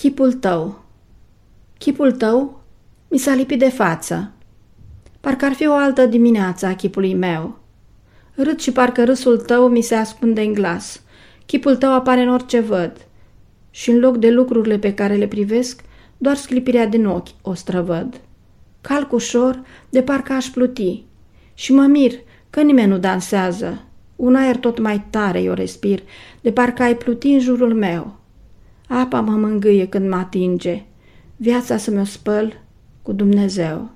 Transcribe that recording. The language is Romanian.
Chipul tău Chipul tău mi s-a lipit de față. Parcă ar fi o altă dimineață a chipului meu. Râd și parcă râsul tău mi se ascunde în glas. Chipul tău apare în orice văd. Și în loc de lucrurile pe care le privesc, doar sclipirea din ochi o străvăd. Calc ușor, de parcă aș pluti. Și mă mir că nimeni nu dansează. Un aer tot mai tare eu respir, de parcă ai pluti în jurul meu. Apa mă mângâie când mă atinge, viața să mi-o spăl cu Dumnezeu.